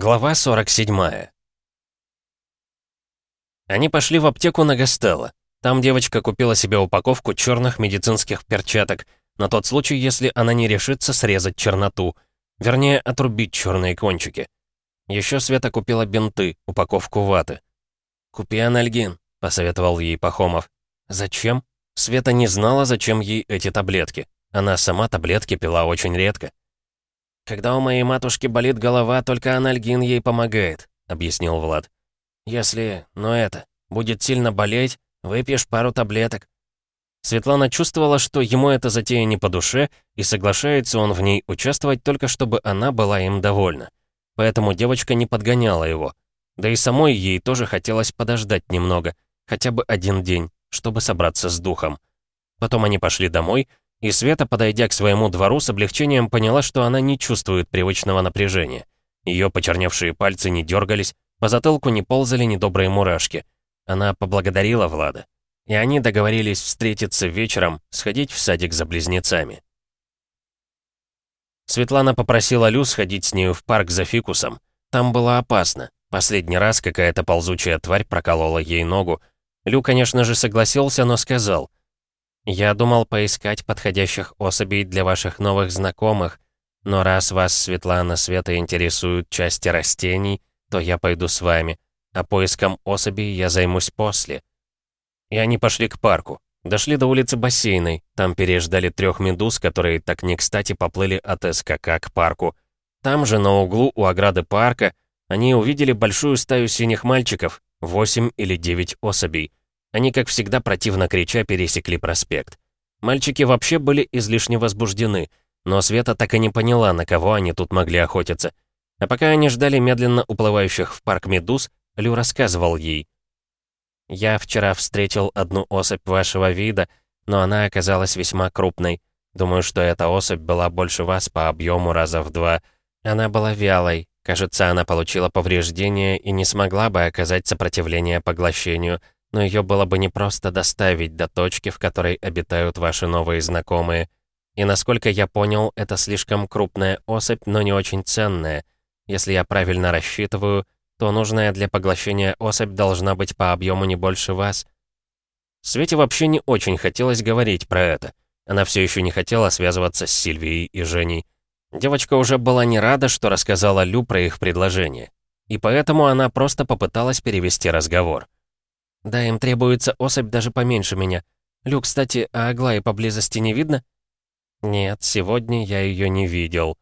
Глава 47 Они пошли в аптеку на Гастелло. Там девочка купила себе упаковку черных медицинских перчаток, на тот случай, если она не решится срезать черноту, вернее, отрубить черные кончики. Еще Света купила бинты, упаковку ваты. «Купи анальгин», — посоветовал ей Пахомов. «Зачем?» Света не знала, зачем ей эти таблетки. Она сама таблетки пила очень редко. «Когда у моей матушки болит голова, только анальгин ей помогает», — объяснил Влад. «Если, ну это, будет сильно болеть, выпьешь пару таблеток». Светлана чувствовала, что ему эта затея не по душе, и соглашается он в ней участвовать только чтобы она была им довольна. Поэтому девочка не подгоняла его. Да и самой ей тоже хотелось подождать немного, хотя бы один день, чтобы собраться с духом. Потом они пошли домой, и Света, подойдя к своему двору, с облегчением поняла, что она не чувствует привычного напряжения. Ее почерневшие пальцы не дергались, по затылку не ползали недобрые мурашки. Она поблагодарила Влада. И они договорились встретиться вечером, сходить в садик за близнецами. Светлана попросила Лю сходить с нею в парк за фикусом. Там было опасно. Последний раз какая-то ползучая тварь проколола ей ногу. Лю, конечно же, согласился, но сказал — я думал поискать подходящих особей для ваших новых знакомых, но раз вас, Светлана, Света интересуют части растений, то я пойду с вами, а поиском особей я займусь после». И они пошли к парку. Дошли до улицы Бассейной, там переждали трех медуз, которые так не кстати поплыли от СКК к парку. Там же, на углу у ограды парка, они увидели большую стаю синих мальчиков, восемь или девять особей. Они, как всегда, противно крича, пересекли проспект. Мальчики вообще были излишне возбуждены, но Света так и не поняла, на кого они тут могли охотиться. А пока они ждали медленно уплывающих в парк медуз, Лю рассказывал ей. «Я вчера встретил одну особь вашего вида, но она оказалась весьма крупной. Думаю, что эта особь была больше вас по объему раза в два. Она была вялой. Кажется, она получила повреждения и не смогла бы оказать сопротивление поглощению но ее было бы непросто доставить до точки, в которой обитают ваши новые знакомые. И насколько я понял, это слишком крупная особь, но не очень ценная. Если я правильно рассчитываю, то нужная для поглощения особь должна быть по объему не больше вас. Свете вообще не очень хотелось говорить про это. Она все еще не хотела связываться с Сильвией и Женей. Девочка уже была не рада, что рассказала Лю про их предложение. И поэтому она просто попыталась перевести разговор. Да, им требуется особь даже поменьше меня. Лю, кстати, а Аглаи поблизости не видно? Нет, сегодня я ее не видел.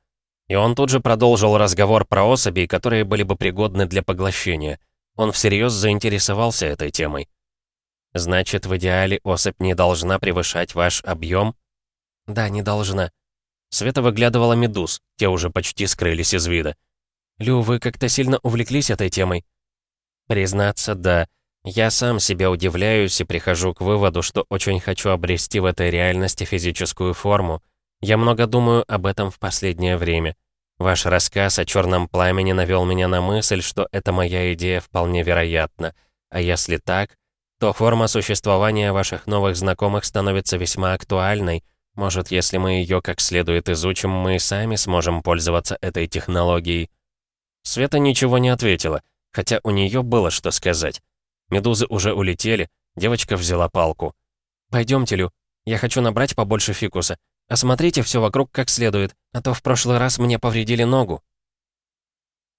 И он тут же продолжил разговор про особей, которые были бы пригодны для поглощения. Он всерьез заинтересовался этой темой. Значит, в идеале особь не должна превышать ваш объем? Да, не должна. Света выглядывала медуз, те уже почти скрылись из вида. Лю, вы как-то сильно увлеклись этой темой? Признаться, да. Я сам себя удивляюсь и прихожу к выводу, что очень хочу обрести в этой реальности физическую форму. Я много думаю об этом в последнее время. Ваш рассказ о черном пламени навел меня на мысль, что эта моя идея вполне вероятна. А если так, то форма существования ваших новых знакомых становится весьма актуальной. Может, если мы ее как следует изучим, мы и сами сможем пользоваться этой технологией. Света ничего не ответила, хотя у нее было что сказать. Медузы уже улетели, девочка взяла палку. «Пойдемте, Лю, я хочу набрать побольше фикуса. Осмотрите все вокруг как следует, а то в прошлый раз мне повредили ногу».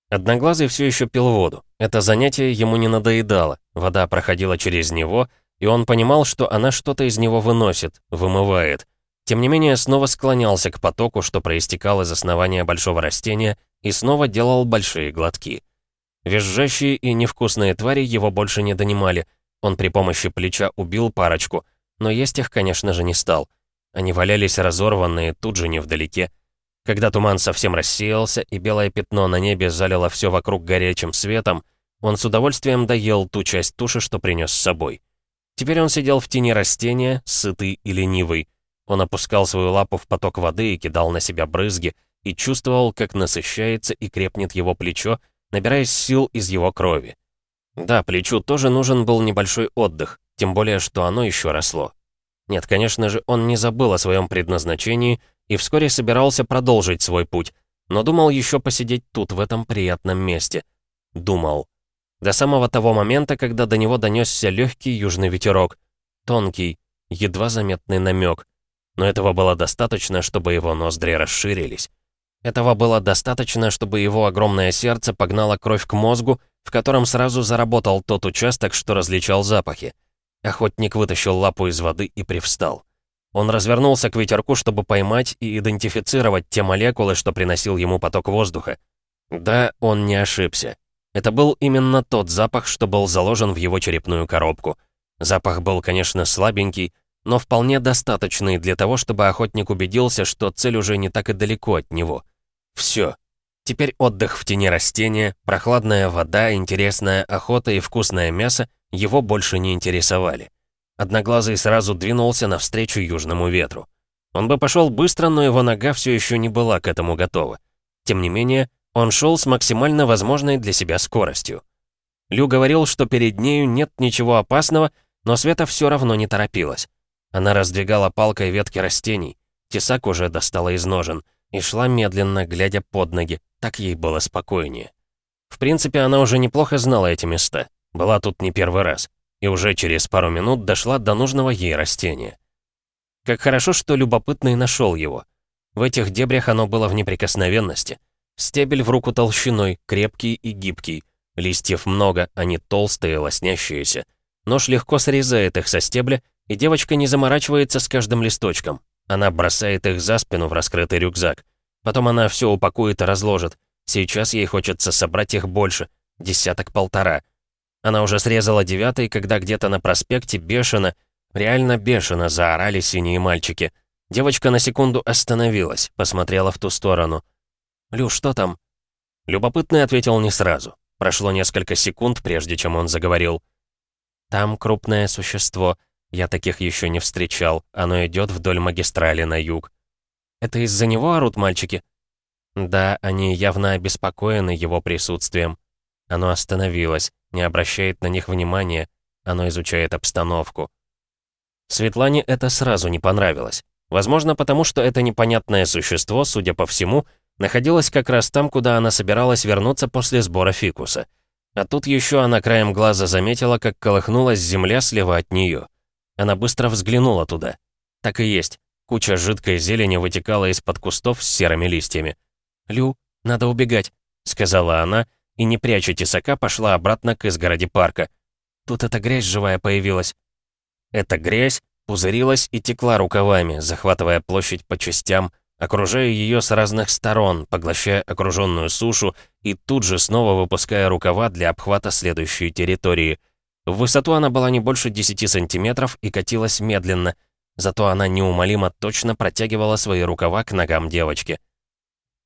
Одноглазый все еще пил воду. Это занятие ему не надоедало. Вода проходила через него, и он понимал, что она что-то из него выносит, вымывает. Тем не менее, снова склонялся к потоку, что проистекал из основания большого растения, и снова делал большие глотки. Визжащие и невкусные твари его больше не донимали. Он при помощи плеча убил парочку, но есть их, конечно же, не стал. Они валялись разорванные тут же невдалеке. Когда туман совсем рассеялся и белое пятно на небе залило все вокруг горячим светом, он с удовольствием доел ту часть туши, что принес с собой. Теперь он сидел в тени растения, сытый и ленивый. Он опускал свою лапу в поток воды и кидал на себя брызги, и чувствовал, как насыщается и крепнет его плечо, набираясь сил из его крови. Да, плечу тоже нужен был небольшой отдых, тем более, что оно еще росло. Нет, конечно же, он не забыл о своем предназначении и вскоре собирался продолжить свой путь, но думал еще посидеть тут, в этом приятном месте. Думал. До самого того момента, когда до него донесся легкий южный ветерок. Тонкий, едва заметный намек. Но этого было достаточно, чтобы его ноздри расширились. Этого было достаточно, чтобы его огромное сердце погнало кровь к мозгу, в котором сразу заработал тот участок, что различал запахи. Охотник вытащил лапу из воды и привстал. Он развернулся к ветерку, чтобы поймать и идентифицировать те молекулы, что приносил ему поток воздуха. Да, он не ошибся. Это был именно тот запах, что был заложен в его черепную коробку. Запах был, конечно, слабенький, но вполне достаточный для того, чтобы охотник убедился, что цель уже не так и далеко от него. Все. Теперь отдых в тени растения, прохладная вода, интересная охота и вкусное мясо его больше не интересовали. Одноглазый сразу двинулся навстречу южному ветру. Он бы пошел быстро, но его нога все еще не была к этому готова. Тем не менее, он шел с максимально возможной для себя скоростью. Лю говорил, что перед нею нет ничего опасного, но Света все равно не торопилась. Она раздвигала палкой ветки растений, тесак уже достала из ножен, и шла медленно, глядя под ноги, так ей было спокойнее. В принципе, она уже неплохо знала эти места, была тут не первый раз, и уже через пару минут дошла до нужного ей растения. Как хорошо, что любопытный нашел его. В этих дебрях оно было в неприкосновенности. Стебель в руку толщиной, крепкий и гибкий. Листьев много, они толстые, лоснящиеся. Нож легко срезает их со стебля, и девочка не заморачивается с каждым листочком. Она бросает их за спину в раскрытый рюкзак. Потом она все упакует и разложит. Сейчас ей хочется собрать их больше, десяток-полтора. Она уже срезала девятый, когда где-то на проспекте бешено, реально бешено заорали синие мальчики. Девочка на секунду остановилась, посмотрела в ту сторону. «Лю, что там?» Любопытный ответил не сразу. Прошло несколько секунд, прежде чем он заговорил. «Там крупное существо. Я таких еще не встречал. Оно идет вдоль магистрали на юг. Это из-за него орут мальчики? Да, они явно обеспокоены его присутствием. Оно остановилось, не обращает на них внимания. Оно изучает обстановку. Светлане это сразу не понравилось. Возможно, потому что это непонятное существо, судя по всему, находилось как раз там, куда она собиралась вернуться после сбора фикуса. А тут еще она краем глаза заметила, как колыхнулась земля слева от нее. Она быстро взглянула туда. Так и есть. Куча жидкой зелени вытекала из-под кустов с серыми листьями. «Лю, надо убегать», — сказала она, и, не пряча тесака, пошла обратно к изгороди парка. Тут эта грязь живая появилась. Эта грязь пузырилась и текла рукавами, захватывая площадь по частям, окружая ее с разных сторон, поглощая окруженную сушу и тут же снова выпуская рукава для обхвата следующей территории — в высоту она была не больше 10 сантиметров и катилась медленно, зато она неумолимо точно протягивала свои рукава к ногам девочки.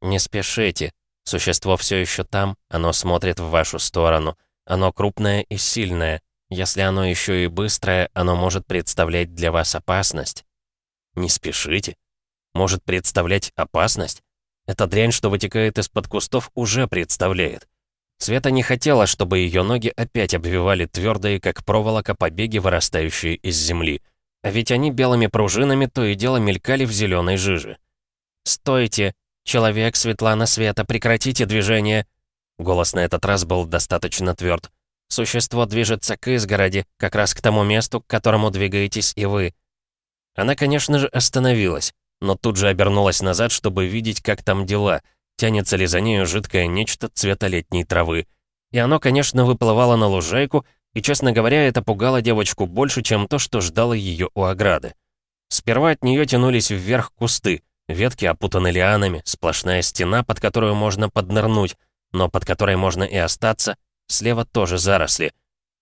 «Не спешите. Существо все еще там, оно смотрит в вашу сторону. Оно крупное и сильное. Если оно еще и быстрое, оно может представлять для вас опасность». «Не спешите? Может представлять опасность?» Эта дрянь, что вытекает из-под кустов, уже представляет. Света не хотела, чтобы ее ноги опять обвивали твердые, как проволока, побеги, вырастающие из земли. А ведь они белыми пружинами то и дело мелькали в зеленой жиже. «Стойте! Человек, Светлана, Света, прекратите движение!» Голос на этот раз был достаточно тверд. «Существо движется к изгороди, как раз к тому месту, к которому двигаетесь и вы». Она, конечно же, остановилась, но тут же обернулась назад, чтобы видеть, как там дела — тянется ли за нею жидкое нечто цвета летней травы. И оно, конечно, выплывало на лужайку, и, честно говоря, это пугало девочку больше, чем то, что ждало ее у ограды. Сперва от нее тянулись вверх кусты, ветки опутаны лианами, сплошная стена, под которую можно поднырнуть, но под которой можно и остаться, слева тоже заросли.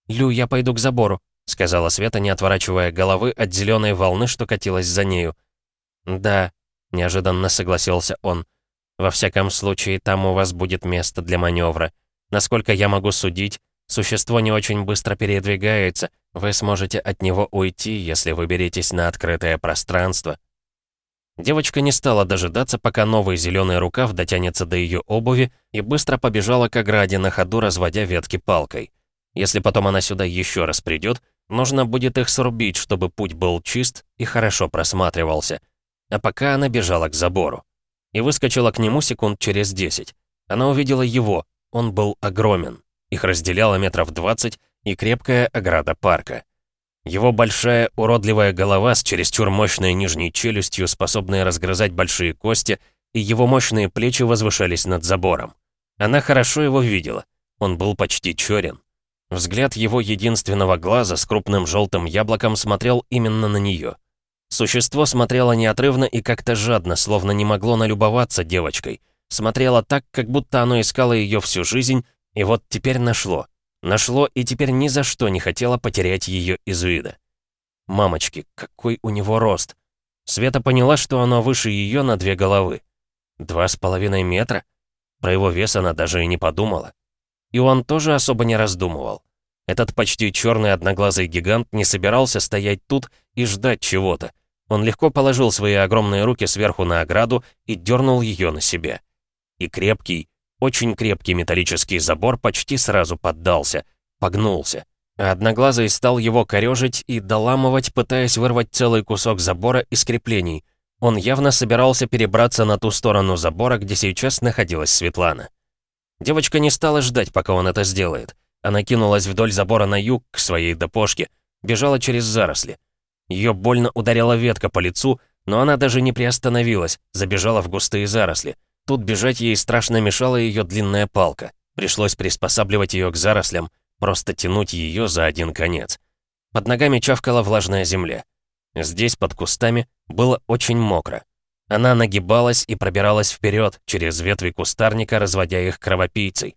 «Лю, я пойду к забору», — сказала Света, не отворачивая головы от зеленой волны, что катилась за нею. «Да», — неожиданно согласился он, — во всяком случае, там у вас будет место для маневра. Насколько я могу судить, существо не очень быстро передвигается. Вы сможете от него уйти, если выберетесь на открытое пространство. Девочка не стала дожидаться, пока новый зеленый рукав дотянется до ее обуви, и быстро побежала к ограде на ходу, разводя ветки палкой. Если потом она сюда еще раз придет, нужно будет их срубить, чтобы путь был чист и хорошо просматривался. А пока она бежала к забору. И выскочила к нему секунд через 10. Она увидела его, он был огромен. Их разделяло метров 20 и крепкая ограда парка. Его большая уродливая голова с чересчур мощной нижней челюстью, способная разгрызать большие кости, и его мощные плечи возвышались над забором. Она хорошо его видела. Он был почти черен. Взгляд его единственного глаза с крупным желтым яблоком смотрел именно на нее. Существо смотрело неотрывно и как-то жадно, словно не могло налюбоваться девочкой. Смотрело так, как будто оно искало ее всю жизнь, и вот теперь нашло. Нашло и теперь ни за что не хотело потерять ее из вида. Мамочки, какой у него рост! Света поняла, что оно выше ее на две головы. Два с половиной метра? Про его вес она даже и не подумала. И он тоже особо не раздумывал. Этот почти черный одноглазый гигант не собирался стоять тут и ждать чего-то. Он легко положил свои огромные руки сверху на ограду и дернул ее на себя. И крепкий, очень крепкий металлический забор почти сразу поддался, погнулся. А одноглазый стал его корежить и доламывать, пытаясь вырвать целый кусок забора из креплений. Он явно собирался перебраться на ту сторону забора, где сейчас находилась Светлана. Девочка не стала ждать, пока он это сделает. Она кинулась вдоль забора на юг к своей допошке, бежала через заросли. Ее больно ударила ветка по лицу, но она даже не приостановилась, забежала в густые заросли. Тут бежать ей страшно мешала ее длинная палка. Пришлось приспосабливать ее к зарослям, просто тянуть ее за один конец. Под ногами чавкала влажная земля. Здесь, под кустами, было очень мокро. Она нагибалась и пробиралась вперед через ветви кустарника, разводя их кровопийцей.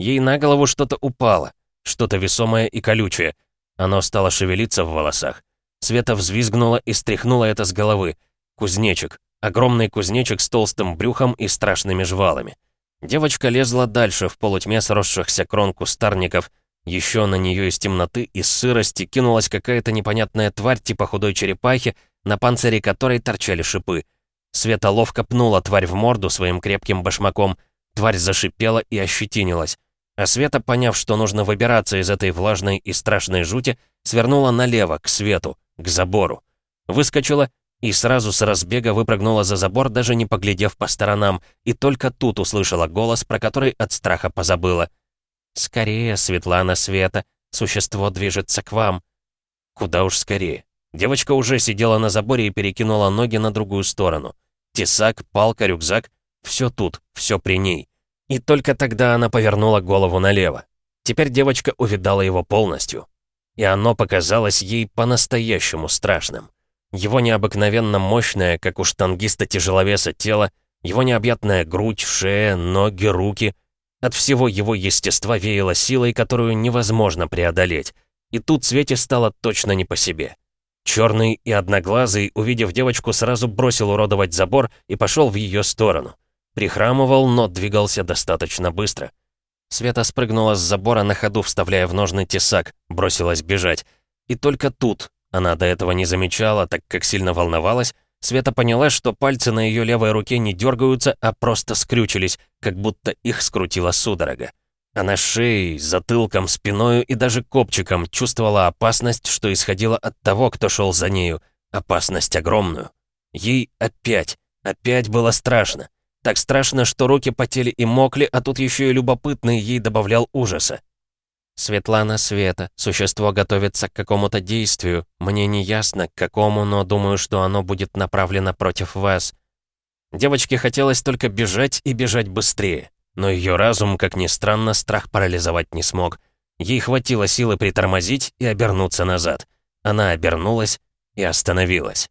Ей на голову что-то упало, что-то весомое и колючее. Оно стало шевелиться в волосах. Света взвизгнула и стряхнула это с головы. Кузнечик. Огромный кузнечик с толстым брюхом и страшными жвалами. Девочка лезла дальше в полутьме сросшихся крон кустарников. Еще на нее из темноты и сырости кинулась какая-то непонятная тварь типа худой черепахи, на панцире которой торчали шипы. Света ловко пнула тварь в морду своим крепким башмаком. Тварь зашипела и ощетинилась. А Света, поняв, что нужно выбираться из этой влажной и страшной жути, свернула налево, к свету, к забору. Выскочила и сразу с разбега выпрыгнула за забор, даже не поглядев по сторонам, и только тут услышала голос, про который от страха позабыла. «Скорее, Светлана Света, существо движется к вам». Куда уж скорее. Девочка уже сидела на заборе и перекинула ноги на другую сторону. Тесак, палка, рюкзак — все тут, все при ней. И только тогда она повернула голову налево. Теперь девочка увидала его полностью. И оно показалось ей по-настоящему страшным. Его необыкновенно мощное, как у штангиста-тяжеловеса тело, его необъятная грудь, шея, ноги, руки. От всего его естества веяло силой, которую невозможно преодолеть. И тут Свете стало точно не по себе. Черный и одноглазый, увидев девочку, сразу бросил уродовать забор и пошел в ее сторону. Прихрамывал, но двигался достаточно быстро. Света спрыгнула с забора на ходу, вставляя в ножны тесак, бросилась бежать. И только тут, она до этого не замечала, так как сильно волновалась, Света поняла, что пальцы на ее левой руке не дергаются, а просто скрючились, как будто их скрутила судорога. Она шеей, затылком, спиною и даже копчиком чувствовала опасность, что исходила от того, кто шел за нею. Опасность огромную. Ей опять, опять было страшно. Так страшно, что руки потели и мокли, а тут еще и любопытный ей добавлял ужаса. «Светлана Света, существо готовится к какому-то действию. Мне не ясно, к какому, но думаю, что оно будет направлено против вас». Девочке хотелось только бежать и бежать быстрее. Но ее разум, как ни странно, страх парализовать не смог. Ей хватило силы притормозить и обернуться назад. Она обернулась и остановилась.